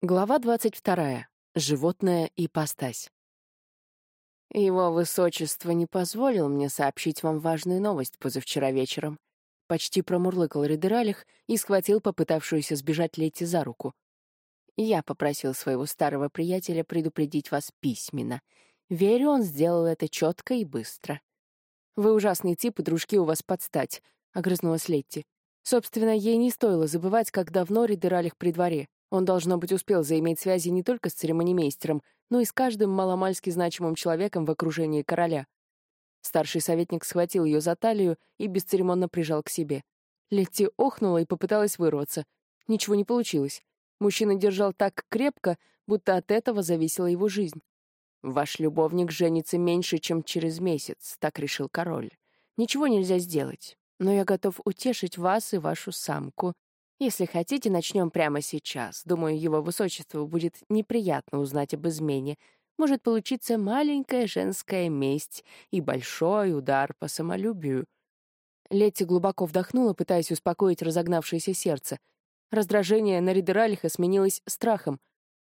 Глава 22. Животное и постась. Его высочество не позволил мне сообщить вам важную новость позавчера вечером. Почти промурлыкал Ридералих и схватил попытавшуюся сбежать Лети за руку. Я попросил своего старого приятеля предупредить вас письменно. Верю, он сделал это четко и быстро. «Вы ужасный тип, и дружки у вас подстать», — огрызнулась Летти. Собственно, ей не стоило забывать, как давно Ридералих при дворе. Он, должно быть, успел заиметь связи не только с церемонимейстером, но и с каждым маломальски значимым человеком в окружении короля. Старший советник схватил ее за талию и бесцеремонно прижал к себе. Летти охнула и попыталась вырваться. Ничего не получилось. Мужчина держал так крепко, будто от этого зависела его жизнь. «Ваш любовник женится меньше, чем через месяц», — так решил король. «Ничего нельзя сделать, но я готов утешить вас и вашу самку, если хотите, начнем прямо сейчас. Думаю, его высочеству будет неприятно узнать об измене. Может получиться маленькая женская месть и большой удар по самолюбию. Летти глубоко вдохнула, пытаясь успокоить разогнавшееся сердце. Раздражение на Ридералиха сменилось страхом.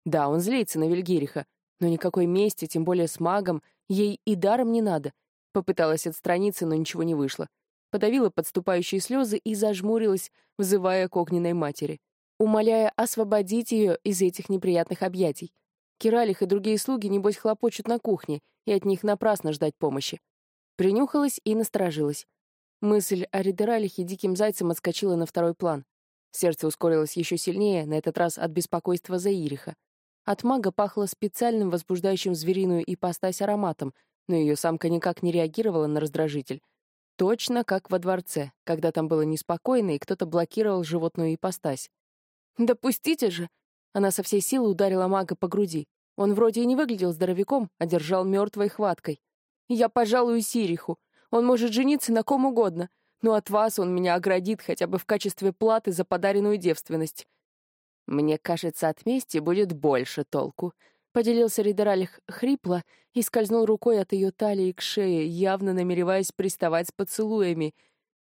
Да, он злится на Вильгириха, но никакой мести, тем более с магом, ей и даром не надо. Попыталась отстраниться, но ничего не вышло подавила подступающие слезы и зажмурилась, взывая к огненной матери, умоляя освободить ее из этих неприятных объятий. Киралих и другие слуги, небось, хлопочут на кухне, и от них напрасно ждать помощи. Принюхалась и насторожилась. Мысль о Ридералихе диким зайцем отскочила на второй план. Сердце ускорилось еще сильнее, на этот раз от беспокойства за Ириха. От мага пахло специальным возбуждающим звериную ипостась ароматом, но ее самка никак не реагировала на раздражитель, Точно как во дворце, когда там было неспокойно, и кто-то блокировал животную ипостась. «Допустите же!» Она со всей силы ударила мага по груди. Он вроде и не выглядел здоровяком, а держал мертвой хваткой. «Я пожалую Сириху. Он может жениться на ком угодно, но от вас он меня оградит хотя бы в качестве платы за подаренную девственность. Мне кажется, от мести будет больше толку», Поделился Ридералих хрипло и скользнул рукой от ее талии к шее, явно намереваясь приставать с поцелуями.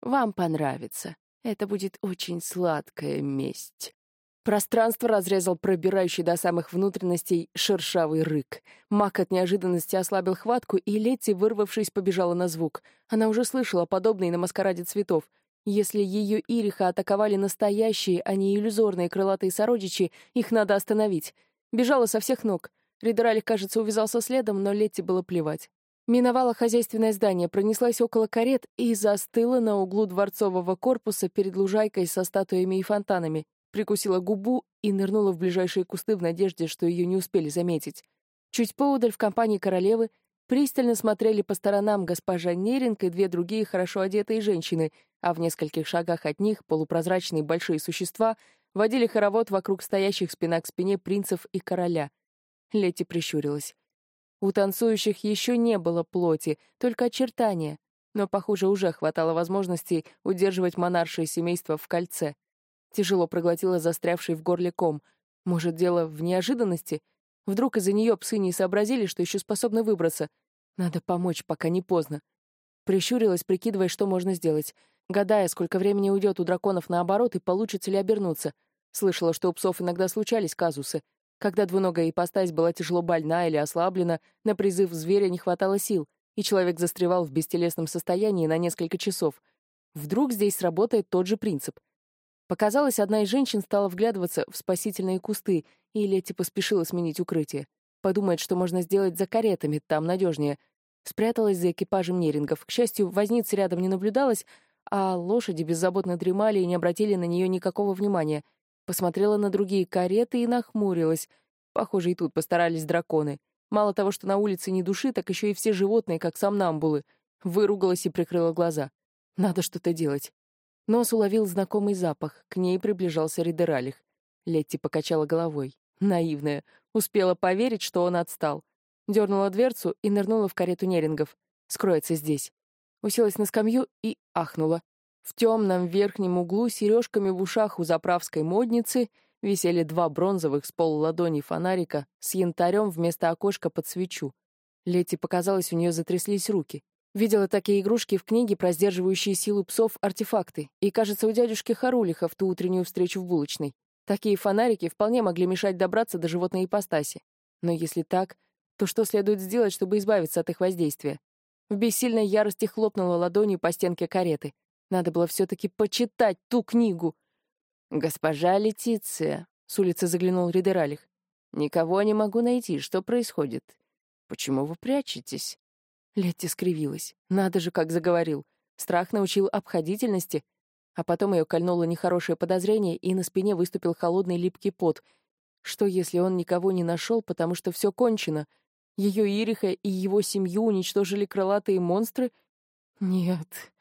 «Вам понравится. Это будет очень сладкая месть». Пространство разрезал пробирающий до самых внутренностей шершавый рык. Мак от неожиданности ослабил хватку, и Летти, вырвавшись, побежала на звук. Она уже слышала подобные на маскараде цветов. Если ее Ириха атаковали настоящие, а не иллюзорные крылатые сородичи, их надо остановить. Бежала со всех ног. Ридералик, кажется, увязался следом, но Летти было плевать. Миновала хозяйственное здание, пронеслась около карет и застыла на углу дворцового корпуса перед лужайкой со статуями и фонтанами, прикусила губу и нырнула в ближайшие кусты в надежде, что ее не успели заметить. Чуть поудаль в компании королевы пристально смотрели по сторонам госпожа Неринг и две другие хорошо одетые женщины, а в нескольких шагах от них полупрозрачные большие существа водили хоровод вокруг стоящих спина к спине принцев и короля. Лети прищурилась. У танцующих еще не было плоти, только очертания, но, похоже, уже хватало возможностей удерживать монаршее семейство в кольце. Тяжело проглотила застрявший в горле ком. Может, дело в неожиданности? Вдруг из-за нее псы не сообразили, что еще способны выбраться. Надо помочь, пока не поздно. Прищурилась, прикидывая, что можно сделать гадая, сколько времени уйдет у драконов наоборот и получится ли обернуться. Слышала, что у псов иногда случались казусы. Когда двуногая ипостась была тяжело больна или ослаблена, на призыв зверя не хватало сил, и человек застревал в бестелесном состоянии на несколько часов. Вдруг здесь сработает тот же принцип. Показалось, одна из женщин стала вглядываться в спасительные кусты, и Летти поспешила сменить укрытие. Подумает, что можно сделать за каретами, там надежнее. Спряталась за экипажем нерингов. К счастью, возницы рядом не наблюдалось, а лошади беззаботно дремали и не обратили на нее никакого внимания. Посмотрела на другие кареты и нахмурилась. Похоже, и тут постарались драконы. Мало того, что на улице ни души, так еще и все животные, как сомнамбулы. Выругалась и прикрыла глаза. Надо что-то делать. Нос уловил знакомый запах. К ней приближался Ридералих. Летти покачала головой. Наивная. Успела поверить, что он отстал. Дернула дверцу и нырнула в карету нерингов. Скроется здесь уселась на скамью и ахнула. В темном верхнем углу сережками в ушах у заправской модницы висели два бронзовых с полуладони фонарика с янтарем вместо окошка под свечу. Лети показалось, у нее затряслись руки. Видела такие игрушки в книге про сдерживающие силу псов артефакты, и, кажется, у дядюшки Харулиха в ту утреннюю встречу в булочной. Такие фонарики вполне могли мешать добраться до животной ипостаси. Но если так, то что следует сделать, чтобы избавиться от их воздействия? В бессильной ярости хлопнула ладонью по стенке кареты. Надо было все-таки почитать ту книгу. «Госпожа Летиция», — с улицы заглянул Ридералих, — «никого не могу найти. Что происходит? Почему вы прячетесь?» Летти скривилась. Надо же, как заговорил. Страх научил обходительности. А потом ее кольнуло нехорошее подозрение, и на спине выступил холодный липкий пот. Что, если он никого не нашел, потому что все кончено? Ее Ириха и его семью уничтожили крылатые монстры? Нет.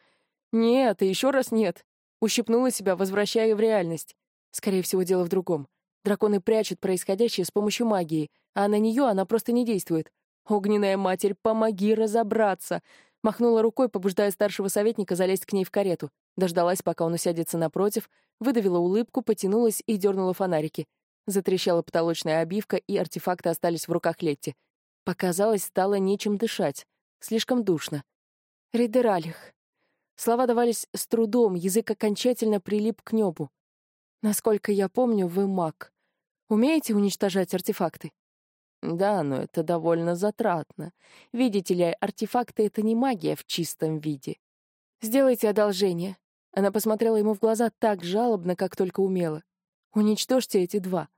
Нет, и еще раз нет. Ущипнула себя, возвращая в реальность. Скорее всего, дело в другом. Драконы прячут происходящее с помощью магии, а на нее она просто не действует. «Огненная матерь, помоги разобраться!» Махнула рукой, побуждая старшего советника залезть к ней в карету. Дождалась, пока он усядется напротив, выдавила улыбку, потянулась и дернула фонарики. Затрещала потолочная обивка, и артефакты остались в руках Летти. Показалось, стало нечем дышать. Слишком душно. Ридералих. Слова давались с трудом, язык окончательно прилип к небу. Насколько я помню, вы маг. Умеете уничтожать артефакты? Да, но это довольно затратно. Видите ли, артефакты — это не магия в чистом виде. Сделайте одолжение. Она посмотрела ему в глаза так жалобно, как только умела. Уничтожьте эти два.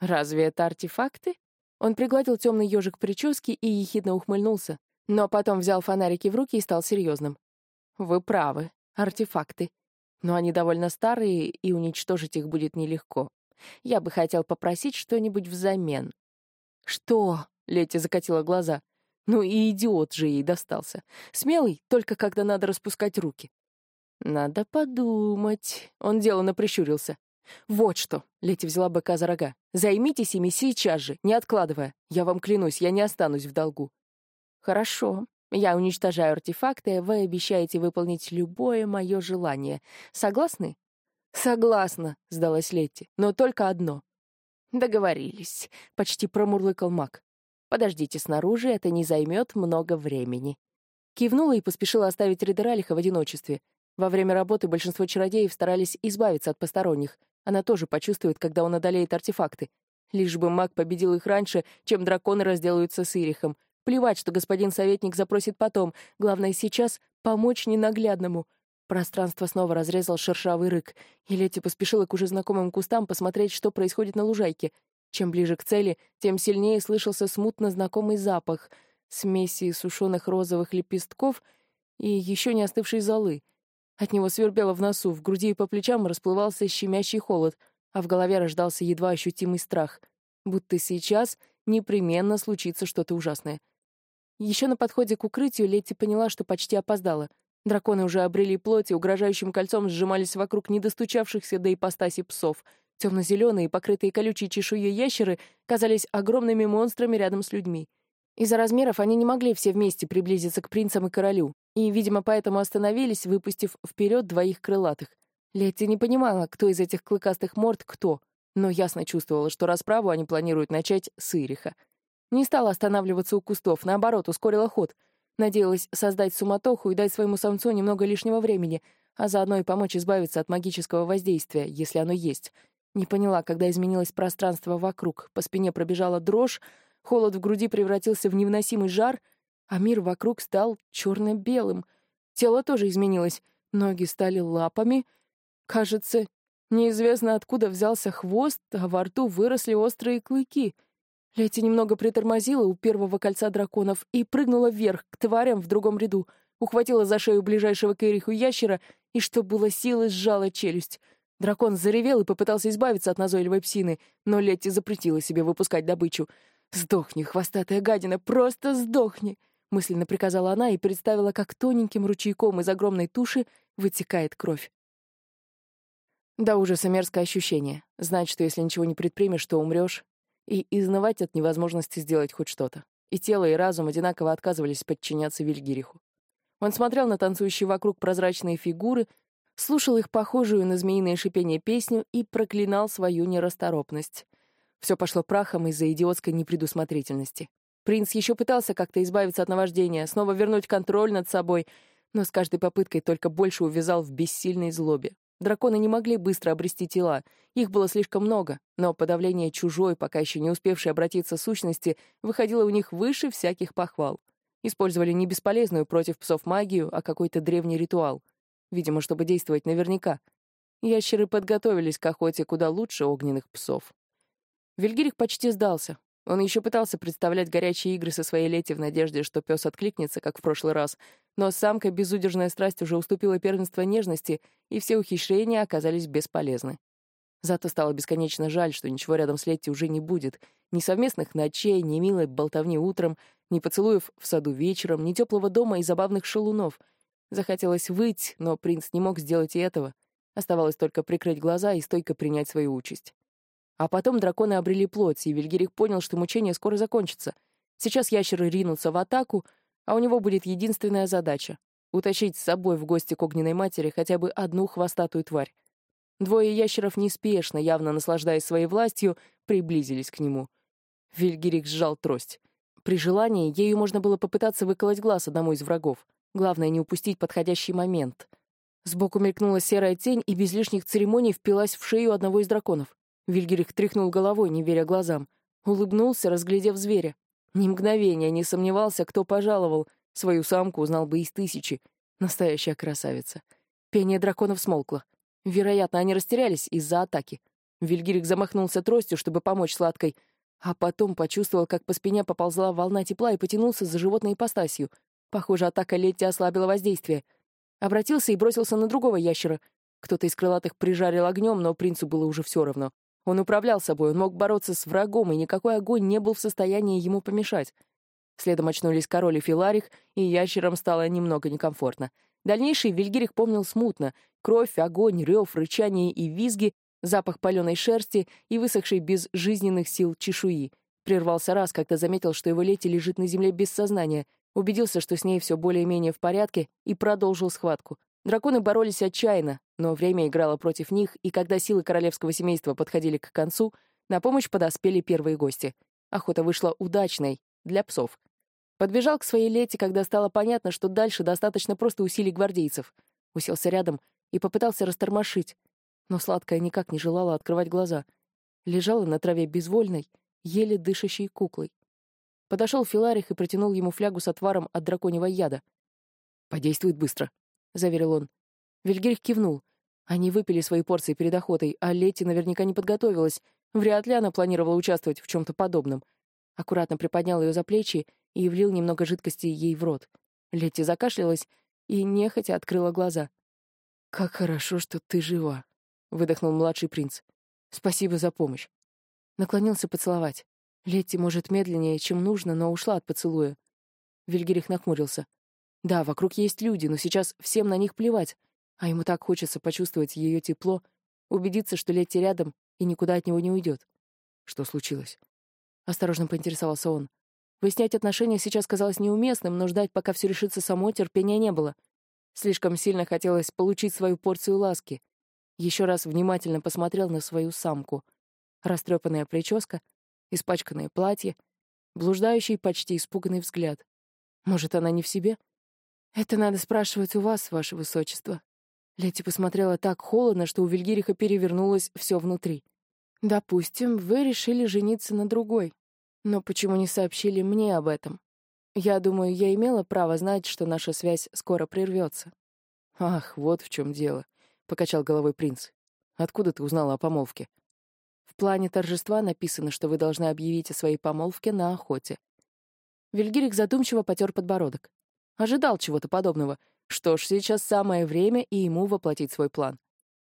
Разве это артефакты? Он пригладил темный ежик прически и ехидно ухмыльнулся, но потом взял фонарики в руки и стал серьезным. Вы правы, артефакты. Но они довольно старые, и уничтожить их будет нелегко. Я бы хотел попросить что-нибудь взамен. «Что?» — Летти закатила глаза. «Ну и идиот же ей достался. Смелый, только когда надо распускать руки». «Надо подумать». Он деланно прищурился. «Вот что», — Летти взяла быка за рога. «Займитесь ими сейчас же, не откладывая. Я вам клянусь, я не останусь в долгу». «Хорошо. Я уничтожаю артефакты, вы обещаете выполнить любое мое желание. Согласны?» «Согласна», — сдалась Летти. «Но только одно. «Договорились», — почти промурлыкал маг. «Подождите снаружи, это не займет много времени». Кивнула и поспешила оставить Ридералиха в одиночестве. Во время работы большинство чародеев старались избавиться от посторонних. Она тоже почувствует, когда он одолеет артефакты. Лишь бы маг победил их раньше, чем драконы разделаются с Ирихом. Плевать, что господин советник запросит потом. Главное сейчас — помочь ненаглядному — Пространство снова разрезал шершавый рык, и Летти поспешила к уже знакомым кустам посмотреть, что происходит на лужайке. Чем ближе к цели, тем сильнее слышался смутно знакомый запах смеси сушеных розовых лепестков и еще не остывшей золы. От него свербело в носу, в груди и по плечам расплывался щемящий холод, а в голове рождался едва ощутимый страх, будто сейчас непременно случится что-то ужасное. Еще на подходе к укрытию Летти поняла, что почти опоздала — Драконы уже обрели плоть и угрожающим кольцом сжимались вокруг недостучавшихся до ипостаси псов. Темно-зеленые, покрытые колючей чешуей ящеры казались огромными монстрами рядом с людьми. Из-за размеров они не могли все вместе приблизиться к принцам и королю, и, видимо, поэтому остановились, выпустив вперед двоих крылатых. Летти не понимала, кто из этих клыкастых морд кто, но ясно чувствовала, что расправу они планируют начать с Ириха. Не стала останавливаться у кустов, наоборот, ускорила ход — Надеялась создать суматоху и дать своему самцу немного лишнего времени, а заодно и помочь избавиться от магического воздействия, если оно есть. Не поняла, когда изменилось пространство вокруг. По спине пробежала дрожь, холод в груди превратился в невыносимый жар, а мир вокруг стал черно-белым. Тело тоже изменилось. Ноги стали лапами. Кажется, неизвестно откуда взялся хвост, а во рту выросли острые клыки — Лети немного притормозила у первого кольца драконов и прыгнула вверх, к тварям в другом ряду, ухватила за шею ближайшего к Эриху ящера и, что было силы, сжала челюсть. Дракон заревел и попытался избавиться от назойливой псины, но Летти запретила себе выпускать добычу. «Сдохни, хвостатая гадина, просто сдохни!» — мысленно приказала она и представила, как тоненьким ручейком из огромной туши вытекает кровь. Да ужаса мерзкое ощущение. Знать, что если ничего не предпримешь, то умрешь, и изнывать от невозможности сделать хоть что-то. И тело, и разум одинаково отказывались подчиняться Вильгириху. Он смотрел на танцующие вокруг прозрачные фигуры, слушал их похожую на змеиное шипение песню и проклинал свою нерасторопность. Все пошло прахом из-за идиотской непредусмотрительности. Принц еще пытался как-то избавиться от наваждения, снова вернуть контроль над собой, но с каждой попыткой только больше увязал в бессильной злобе. Драконы не могли быстро обрести тела, их было слишком много, но подавление чужой, пока еще не успевшей обратиться сущности, выходило у них выше всяких похвал. Использовали не бесполезную против псов магию, а какой-то древний ритуал. Видимо, чтобы действовать наверняка. Ящеры подготовились к охоте куда лучше огненных псов. Вильгирих почти сдался. Он еще пытался представлять горячие игры со своей Лети в надежде, что пес откликнется, как в прошлый раз, но самка безудержная страсть уже уступила первенство нежности, и все ухищрения оказались бесполезны. Зато стало бесконечно жаль, что ничего рядом с Летти уже не будет. Ни совместных ночей, ни милой болтовни утром, ни поцелуев в саду вечером, ни теплого дома и забавных шалунов. Захотелось выть, но принц не мог сделать и этого. Оставалось только прикрыть глаза и стойко принять свою участь. А потом драконы обрели плоть, и Вильгерик понял, что мучение скоро закончится. Сейчас ящеры ринутся в атаку, а у него будет единственная задача — утащить с собой в гости к огненной матери хотя бы одну хвостатую тварь. Двое ящеров неспешно, явно наслаждаясь своей властью, приблизились к нему. Вильгерик сжал трость. При желании ею можно было попытаться выколоть глаз одному из врагов. Главное — не упустить подходящий момент. Сбоку мелькнула серая тень и без лишних церемоний впилась в шею одного из драконов. Вильгерих тряхнул головой, не веря глазам. Улыбнулся, разглядев зверя. Ни мгновения не сомневался, кто пожаловал. Свою самку узнал бы из тысячи. Настоящая красавица. Пение драконов смолкло. Вероятно, они растерялись из-за атаки. Вильгирик замахнулся тростью, чтобы помочь сладкой, а потом почувствовал, как по спине поползла волна тепла и потянулся за животной ипостасью. Похоже, атака Летти ослабила воздействие. Обратился и бросился на другого ящера. Кто-то из крылатых прижарил огнем, но принцу было уже все равно. Он управлял собой, он мог бороться с врагом, и никакой огонь не был в состоянии ему помешать. Следом очнулись король и Филарих, и ящерам стало немного некомфортно. Дальнейший Вильгирих помнил смутно. Кровь, огонь, рев, рычание и визги, запах паленой шерсти и высохшей без жизненных сил чешуи. Прервался раз, когда заметил, что его лети лежит на земле без сознания, убедился, что с ней все более-менее в порядке, и продолжил схватку. Драконы боролись отчаянно, но время играло против них, и когда силы королевского семейства подходили к концу, на помощь подоспели первые гости. Охота вышла удачной для псов. Подбежал к своей лете, когда стало понятно, что дальше достаточно просто усилий гвардейцев. Уселся рядом и попытался растормошить. Но сладкая никак не желала открывать глаза. Лежала на траве безвольной, еле дышащей куклой. Подошел Филарих и протянул ему флягу с отваром от драконьего яда. «Подействует быстро», — заверил он. Вильгельх кивнул. Они выпили свои порции перед охотой, а Летти наверняка не подготовилась. Вряд ли она планировала участвовать в чем-то подобном. Аккуратно приподнял ее за плечи и влил немного жидкости ей в рот. Летти закашлялась и нехотя открыла глаза. «Как хорошо, что ты жива», — выдохнул младший принц. «Спасибо за помощь». Наклонился поцеловать. Летти, может, медленнее, чем нужно, но ушла от поцелуя. Вильгерих нахмурился. Да, вокруг есть люди, но сейчас всем на них плевать, а ему так хочется почувствовать ее тепло, убедиться, что Летти рядом и никуда от него не уйдет. Что случилось? Осторожно поинтересовался он. Выяснять отношения сейчас казалось неуместным, но ждать, пока все решится само, терпения не было. Слишком сильно хотелось получить свою порцию ласки. Еще раз внимательно посмотрел на свою самку. Растрепанная прическа, испачканное платье, блуждающий, почти испуганный взгляд. Может, она не в себе? «Это надо спрашивать у вас, ваше высочество». Лети посмотрела так холодно, что у Вильгириха перевернулось все внутри. «Допустим, вы решили жениться на другой. Но почему не сообщили мне об этом? Я думаю, я имела право знать, что наша связь скоро прервется». «Ах, вот в чем дело», — покачал головой принц. «Откуда ты узнала о помолвке?» «В плане торжества написано, что вы должны объявить о своей помолвке на охоте». Вильгирик задумчиво потер подбородок. Ожидал чего-то подобного. Что ж, сейчас самое время и ему воплотить свой план.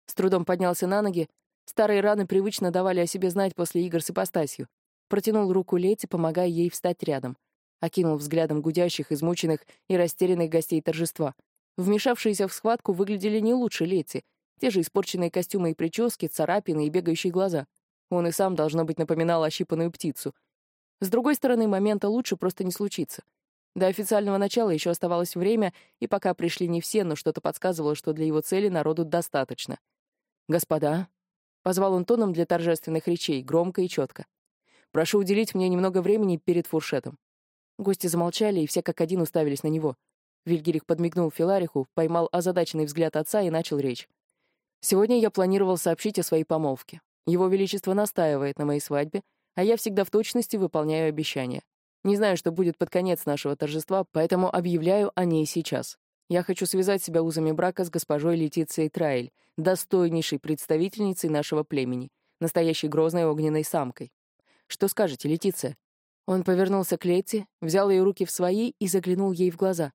С трудом поднялся на ноги. Старые раны привычно давали о себе знать после игр с ипостасью. Протянул руку Лете, помогая ей встать рядом. Окинул взглядом гудящих, измученных и растерянных гостей торжества. Вмешавшиеся в схватку выглядели не лучше Лети. Те же испорченные костюмы и прически, царапины и бегающие глаза. Он и сам, должно быть, напоминал ощипанную птицу. С другой стороны, момента лучше просто не случится. До официального начала еще оставалось время, и пока пришли не все, но что-то подсказывало, что для его цели народу достаточно. «Господа», — позвал он тоном для торжественных речей, громко и четко, «прошу уделить мне немного времени перед фуршетом». Гости замолчали, и все как один уставились на него. Вильгерих подмигнул Филариху, поймал озадаченный взгляд отца и начал речь. Сегодня я планировал сообщить о своей помолвке. Его Величество настаивает на моей свадьбе, а я всегда в точности выполняю обещания. Не знаю, что будет под конец нашего торжества, поэтому объявляю о ней сейчас. Я хочу связать себя узами брака с госпожой Летицией Траэль, достойнейшей представительницей нашего племени, настоящей грозной огненной самкой. Что скажете, Летиция?» Он повернулся к Летти, взял ее руки в свои и заглянул ей в глаза.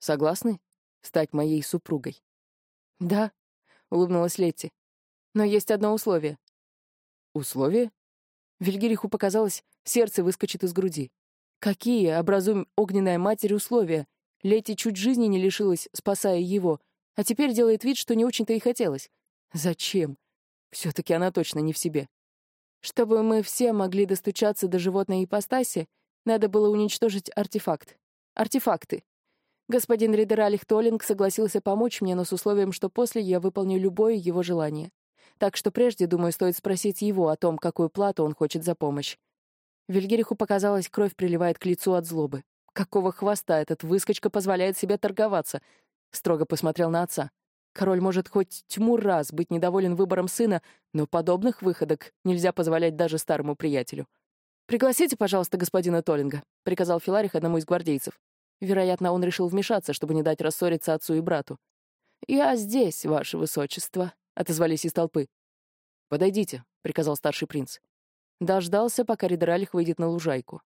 «Согласны стать моей супругой?» «Да», — улыбнулась Летти. «Но есть одно условие». «Условие?» Вильгириху показалось, сердце выскочит из груди. Какие, образуем огненная матерь, условия? Лети чуть жизни не лишилась, спасая его, а теперь делает вид, что не очень-то и хотелось. Зачем? Все-таки она точно не в себе. Чтобы мы все могли достучаться до животной ипостаси, надо было уничтожить артефакт. Артефакты. Господин Ридер Алих Толлинг согласился помочь мне, но с условием, что после я выполню любое его желание. Так что прежде, думаю, стоит спросить его о том, какую плату он хочет за помощь. Вильгериху показалось, кровь приливает к лицу от злобы. Какого хвоста этот выскочка позволяет себе торговаться? Строго посмотрел на отца. Король может хоть тьму раз быть недоволен выбором сына, но подобных выходок нельзя позволять даже старому приятелю. «Пригласите, пожалуйста, господина Толлинга», — приказал Филарих одному из гвардейцев. Вероятно, он решил вмешаться, чтобы не дать рассориться отцу и брату. «Я здесь, ваше высочество», отозвались из толпы. «Подойдите», — приказал старший принц. Дождался, пока Ридералих выйдет на лужайку.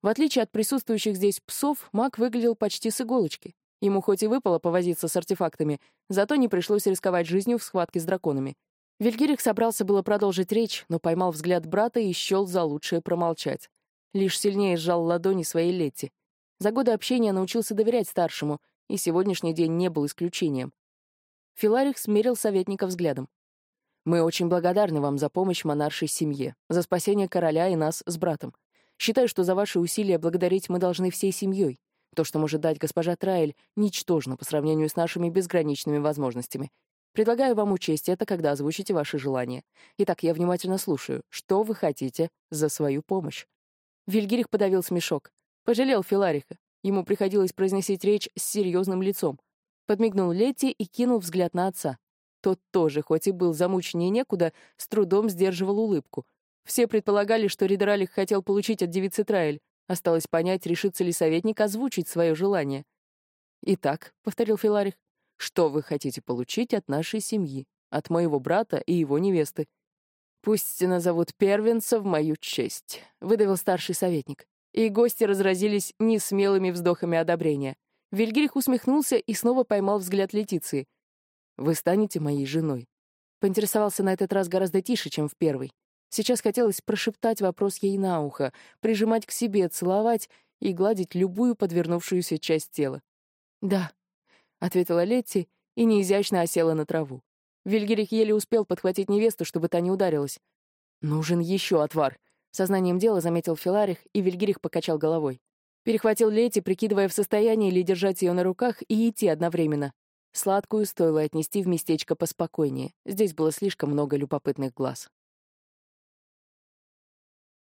В отличие от присутствующих здесь псов, маг выглядел почти с иголочки. Ему хоть и выпало повозиться с артефактами, зато не пришлось рисковать жизнью в схватке с драконами. Вильгирик собрался было продолжить речь, но поймал взгляд брата и счел за лучшее промолчать. Лишь сильнее сжал ладони своей Летти. За годы общения научился доверять старшему, и сегодняшний день не был исключением. Филарих смерил советника взглядом. «Мы очень благодарны вам за помощь монаршей семье, за спасение короля и нас с братом. Считаю, что за ваши усилия благодарить мы должны всей семьей. То, что может дать госпожа Траэль, ничтожно по сравнению с нашими безграничными возможностями. Предлагаю вам учесть это, когда озвучите ваши желания. Итак, я внимательно слушаю. Что вы хотите за свою помощь?» Вильгирих подавил смешок. Пожалел Филариха. Ему приходилось произносить речь с серьезным лицом. Подмигнул Летти и кинул взгляд на отца. Тот тоже, хоть и был замученнее некуда, с трудом сдерживал улыбку. Все предполагали, что Ридералих хотел получить от девицы Траэль. Осталось понять, решится ли советник озвучить свое желание. «Итак», — повторил Филарих, — «что вы хотите получить от нашей семьи, от моего брата и его невесты?» «Пусть назовут первенца в мою честь», — выдавил старший советник. И гости разразились несмелыми вздохами одобрения. Вильгельх усмехнулся и снова поймал взгляд Летиции. «Вы станете моей женой?» Поинтересовался на этот раз гораздо тише, чем в первый. Сейчас хотелось прошептать вопрос ей на ухо, прижимать к себе, целовать и гладить любую подвернувшуюся часть тела. «Да», — ответила Летти и неизящно осела на траву. Вильгерих еле успел подхватить невесту, чтобы та не ударилась. «Нужен еще отвар», — сознанием дела заметил Филарих, и Вильгерих покачал головой. Перехватил Лети, прикидывая в состоянии ли держать ее на руках и идти одновременно. Сладкую стоило отнести в местечко поспокойнее. Здесь было слишком много любопытных глаз.